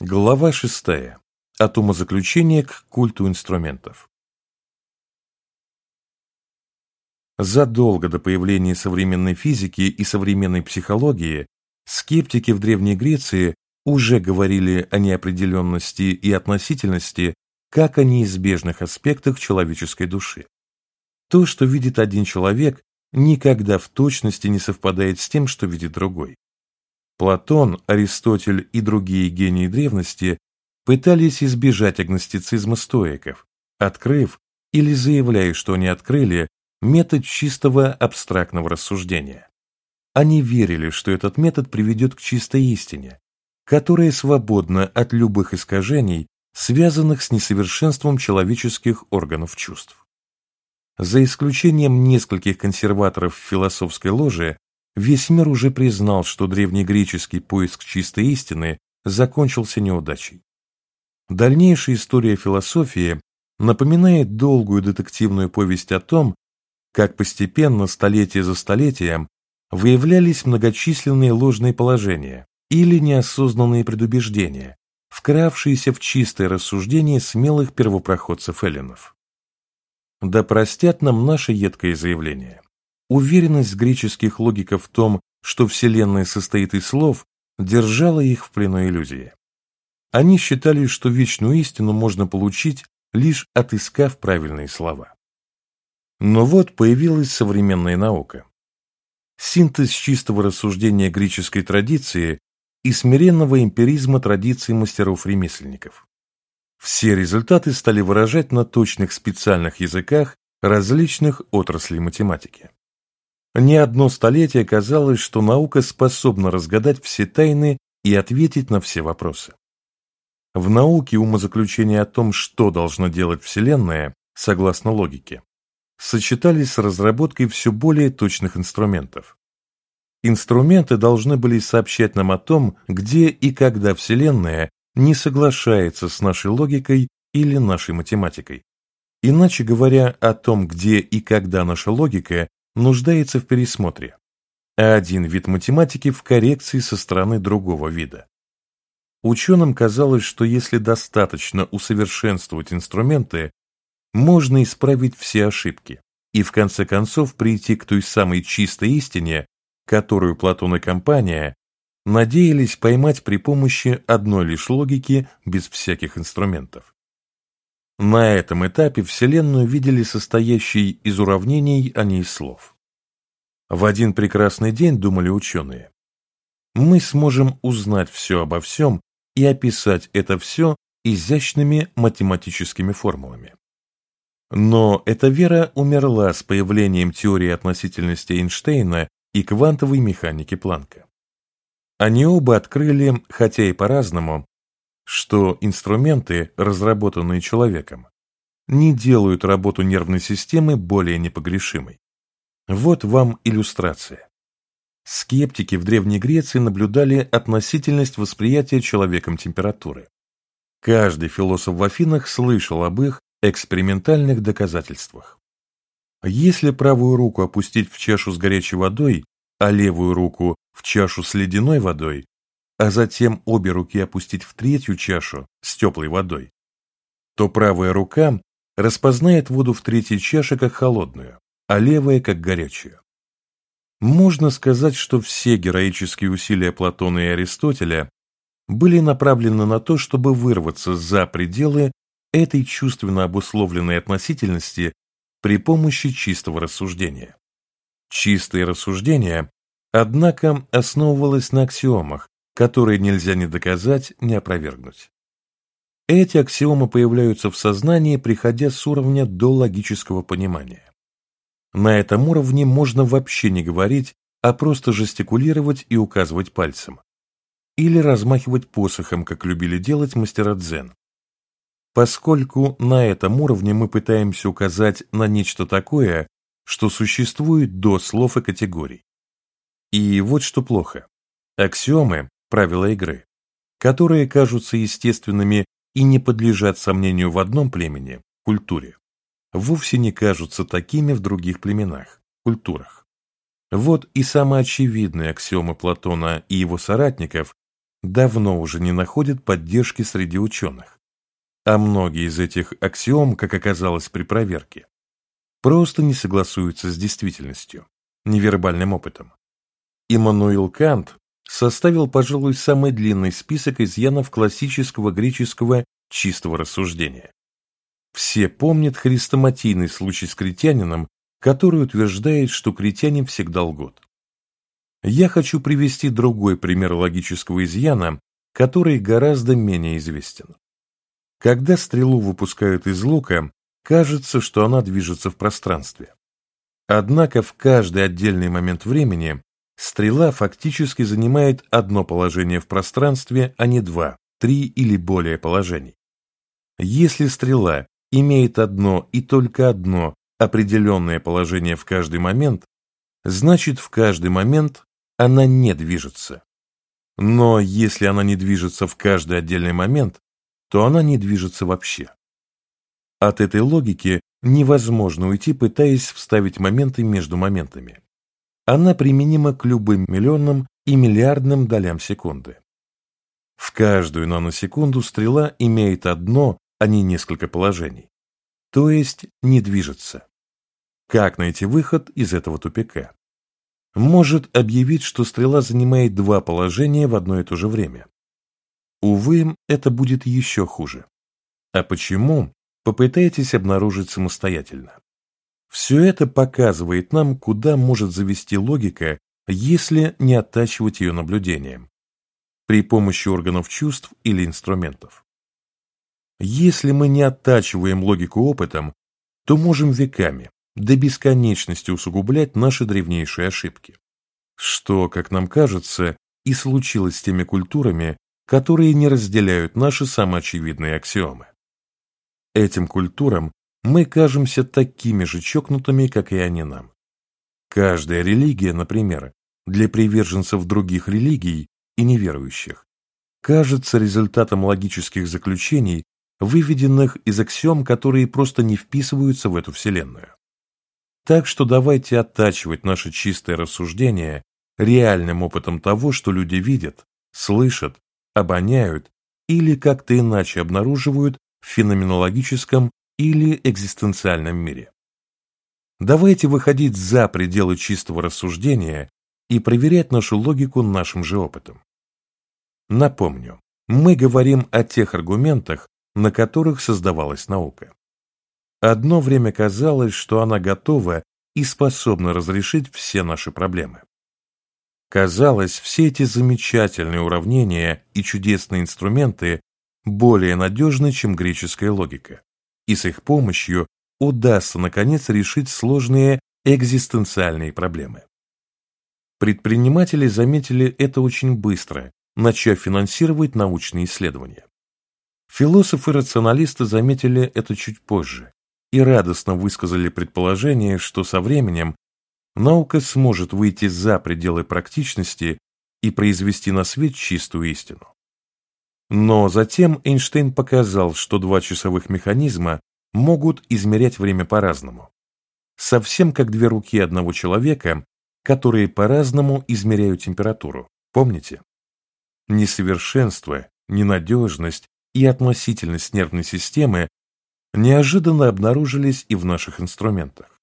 Глава шестая. От умозаключения к культу инструментов. Задолго до появления современной физики и современной психологии скептики в Древней Греции уже говорили о неопределенности и относительности как о неизбежных аспектах человеческой души. То, что видит один человек, никогда в точности не совпадает с тем, что видит другой. Платон, Аристотель и другие гении древности пытались избежать агностицизма стоиков, открыв или заявляя, что они открыли метод чистого абстрактного рассуждения. Они верили, что этот метод приведет к чистой истине, которая свободна от любых искажений, связанных с несовершенством человеческих органов чувств. За исключением нескольких консерваторов в философской ложе, Весь мир уже признал, что древнегреческий поиск чистой истины закончился неудачей. Дальнейшая история философии напоминает долгую детективную повесть о том, как постепенно, столетие за столетием, выявлялись многочисленные ложные положения или неосознанные предубеждения, вкравшиеся в чистое рассуждение смелых первопроходцев эллинов. Да простят нам наше едкое заявление. Уверенность греческих логиков в том, что Вселенная состоит из слов, держала их в плену иллюзии. Они считали, что вечную истину можно получить, лишь отыскав правильные слова. Но вот появилась современная наука. Синтез чистого рассуждения греческой традиции и смиренного эмпиризма традиции мастеров-ремесленников. Все результаты стали выражать на точных специальных языках различных отраслей математики. Не одно столетие казалось, что наука способна разгадать все тайны и ответить на все вопросы. В науке умозаключения о том, что должна делать Вселенная, согласно логике, сочетались с разработкой все более точных инструментов. Инструменты должны были сообщать нам о том, где и когда Вселенная не соглашается с нашей логикой или нашей математикой. Иначе говоря, о том, где и когда наша логика нуждается в пересмотре, а один вид математики в коррекции со стороны другого вида. Ученым казалось, что если достаточно усовершенствовать инструменты, можно исправить все ошибки и в конце концов прийти к той самой чистой истине, которую Платон и компания надеялись поймать при помощи одной лишь логики без всяких инструментов. На этом этапе Вселенную видели состоящей из уравнений, а не из слов. В один прекрасный день, думали ученые, мы сможем узнать все обо всем и описать это все изящными математическими формулами. Но эта вера умерла с появлением теории относительности Эйнштейна и квантовой механики Планка. Они оба открыли, хотя и по-разному, что инструменты, разработанные человеком, не делают работу нервной системы более непогрешимой. Вот вам иллюстрация. Скептики в Древней Греции наблюдали относительность восприятия человеком температуры. Каждый философ в Афинах слышал об их экспериментальных доказательствах. Если правую руку опустить в чашу с горячей водой, а левую руку в чашу с ледяной водой, а затем обе руки опустить в третью чашу с теплой водой, то правая рука распознает воду в третьей чаше как холодную, а левая как горячую. Можно сказать, что все героические усилия Платона и Аристотеля были направлены на то, чтобы вырваться за пределы этой чувственно обусловленной относительности при помощи чистого рассуждения. Чистое рассуждение, однако, основывалось на аксиомах, которые нельзя ни доказать, ни опровергнуть. Эти аксиомы появляются в сознании, приходя с уровня до логического понимания. На этом уровне можно вообще не говорить, а просто жестикулировать и указывать пальцем. Или размахивать посохом, как любили делать мастера дзен. Поскольку на этом уровне мы пытаемся указать на нечто такое, что существует до слов и категорий. И вот что плохо. Аксиомы правила игры, которые кажутся естественными и не подлежат сомнению в одном племени, культуре, вовсе не кажутся такими в других племенах, культурах. Вот и самые очевидные аксиомы Платона и его соратников давно уже не находят поддержки среди ученых. А многие из этих аксиом, как оказалось при проверке, просто не согласуются с действительностью, невербальным опытом. Иммануил Кант составил, пожалуй, самый длинный список изъянов классического греческого чистого рассуждения. Все помнят хрестоматийный случай с критянином, который утверждает, что критяне всегда лгут. Я хочу привести другой пример логического изъяна, который гораздо менее известен. Когда стрелу выпускают из лука, кажется, что она движется в пространстве. Однако в каждый отдельный момент времени стрела фактически занимает одно положение в пространстве, а не два, три или более положений. Если стрела имеет одно и только одно определенное положение в каждый момент, значит в каждый момент она не движется. Но если она не движется в каждый отдельный момент, то она не движется вообще. От этой логики невозможно уйти, пытаясь вставить моменты между моментами. Она применима к любым миллионным и миллиардным долям секунды. В каждую наносекунду стрела имеет одно а не несколько положений. То есть не движется. Как найти выход из этого тупика? Может объявить, что стрела занимает два положения в одно и то же время. Увы, это будет еще хуже. А почему? Попытайтесь обнаружить самостоятельно. Все это показывает нам, куда может завести логика, если не оттачивать ее наблюдением, при помощи органов чувств или инструментов. Если мы не оттачиваем логику опытом, то можем веками, до бесконечности усугублять наши древнейшие ошибки. Что, как нам кажется, и случилось с теми культурами, которые не разделяют наши самоочевидные аксиомы. Этим культурам мы кажемся такими же чокнутыми, как и они нам. Каждая религия, например, для приверженцев других религий и неверующих, кажется результатом логических заключений, выведенных из аксиом, которые просто не вписываются в эту Вселенную. Так что давайте оттачивать наше чистое рассуждение реальным опытом того, что люди видят, слышат, обоняют или как-то иначе обнаруживают в феноменологическом или экзистенциальном мире. Давайте выходить за пределы чистого рассуждения и проверять нашу логику нашим же опытом. Напомню, мы говорим о тех аргументах, на которых создавалась наука. Одно время казалось, что она готова и способна разрешить все наши проблемы. Казалось, все эти замечательные уравнения и чудесные инструменты более надежны, чем греческая логика, и с их помощью удастся, наконец, решить сложные экзистенциальные проблемы. Предприниматели заметили это очень быстро, начав финансировать научные исследования. Философы-рационалисты заметили это чуть позже и радостно высказали предположение, что со временем наука сможет выйти за пределы практичности и произвести на свет чистую истину. Но затем Эйнштейн показал, что два часовых механизма могут измерять время по-разному. Совсем как две руки одного человека, которые по-разному измеряют температуру. Помните? Несовершенство, ненадежность и относительность нервной системы неожиданно обнаружились и в наших инструментах.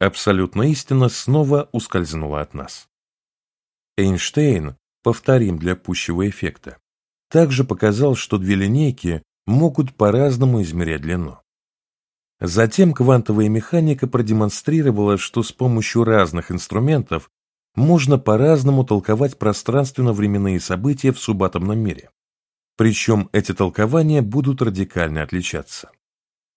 Абсолютная истина снова ускользнула от нас. Эйнштейн, повторим для пущего эффекта, также показал, что две линейки могут по-разному измерять длину. Затем квантовая механика продемонстрировала, что с помощью разных инструментов можно по-разному толковать пространственно-временные события в субатомном мире. Причем эти толкования будут радикально отличаться.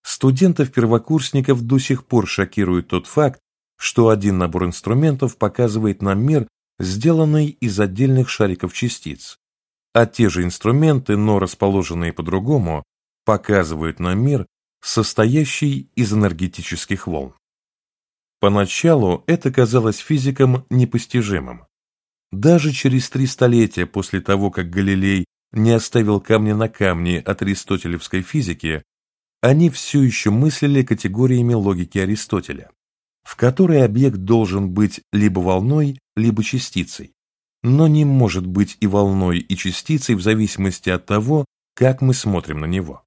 Студентов-первокурсников до сих пор шокирует тот факт, что один набор инструментов показывает нам мир, сделанный из отдельных шариков частиц, а те же инструменты, но расположенные по-другому, показывают нам мир, состоящий из энергетических волн. Поначалу это казалось физикам непостижимым. Даже через три столетия после того, как Галилей не оставил камня на камне от аристотелевской физики, они все еще мыслили категориями логики Аристотеля, в которой объект должен быть либо волной, либо частицей, но не может быть и волной, и частицей в зависимости от того, как мы смотрим на него.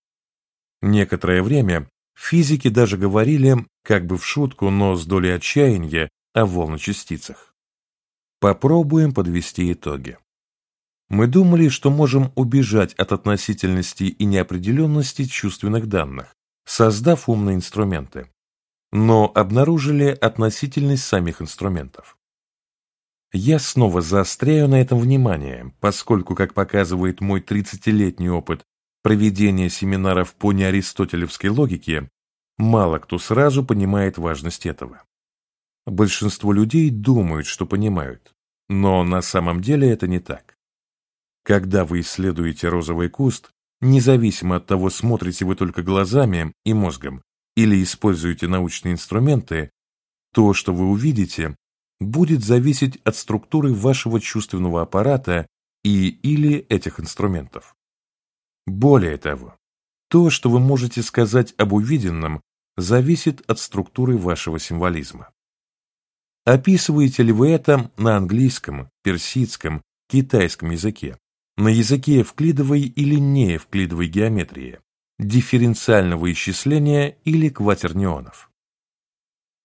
Некоторое время физики даже говорили, как бы в шутку, но с долей отчаяния, о волночастицах. Попробуем подвести итоги. Мы думали, что можем убежать от относительности и неопределенности чувственных данных, создав умные инструменты, но обнаружили относительность самих инструментов. Я снова заостряю на этом внимание, поскольку, как показывает мой 30-летний опыт проведения семинаров по неаристотелевской логике, мало кто сразу понимает важность этого. Большинство людей думают, что понимают, но на самом деле это не так. Когда вы исследуете розовый куст, независимо от того, смотрите вы только глазами и мозгом или используете научные инструменты, то, что вы увидите, будет зависеть от структуры вашего чувственного аппарата и или этих инструментов. Более того, то, что вы можете сказать об увиденном, зависит от структуры вашего символизма. Описываете ли вы это на английском, персидском, китайском языке, на языке эвклидовой или не эвклидовой геометрии, дифференциального исчисления или кватернионов?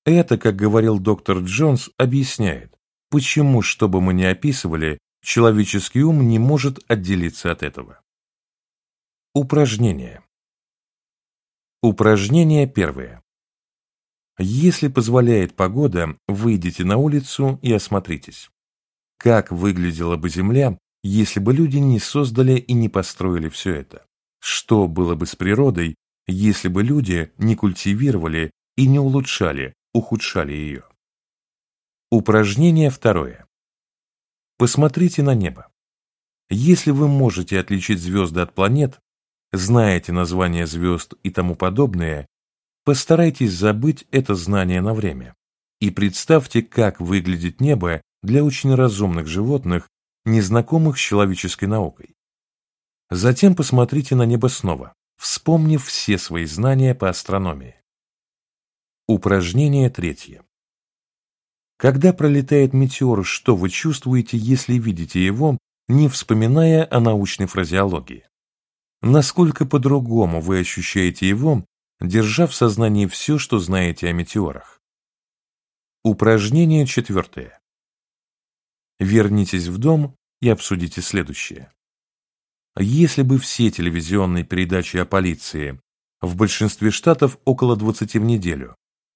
Это, как говорил доктор Джонс, объясняет, почему, что бы мы ни описывали, человеческий ум не может отделиться от этого. Упражнение. Упражнение первое. Если позволяет погода, выйдите на улицу и осмотритесь. Как выглядела бы Земля, если бы люди не создали и не построили все это? Что было бы с природой, если бы люди не культивировали и не улучшали, ухудшали ее? Упражнение второе. Посмотрите на небо. Если вы можете отличить звезды от планет, знаете названия звезд и тому подобное, Постарайтесь забыть это знание на время и представьте, как выглядит небо для очень разумных животных, незнакомых с человеческой наукой. Затем посмотрите на небо снова, вспомнив все свои знания по астрономии. Упражнение третье. Когда пролетает метеор, что вы чувствуете, если видите его, не вспоминая о научной фразеологии? Насколько по-другому вы ощущаете его, держа в сознании все, что знаете о метеорах. Упражнение четвертое. Вернитесь в дом и обсудите следующее. Если бы все телевизионные передачи о полиции, в большинстве штатов около 20 в неделю,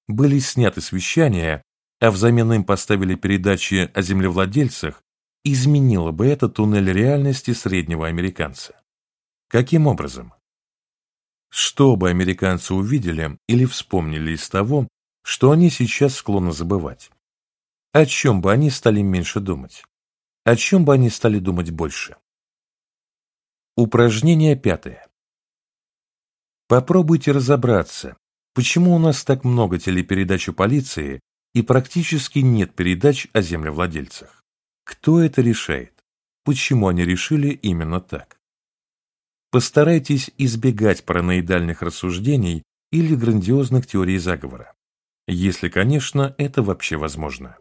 были сняты с вещания, а взамен им поставили передачи о землевладельцах, изменило бы это туннель реальности среднего американца. Каким образом? Что бы американцы увидели или вспомнили из того, что они сейчас склонны забывать? О чем бы они стали меньше думать? О чем бы они стали думать больше? Упражнение пятое. Попробуйте разобраться, почему у нас так много телепередач о полиции и практически нет передач о землевладельцах. Кто это решает? Почему они решили именно так? Постарайтесь избегать параноидальных рассуждений или грандиозных теорий заговора, если, конечно, это вообще возможно.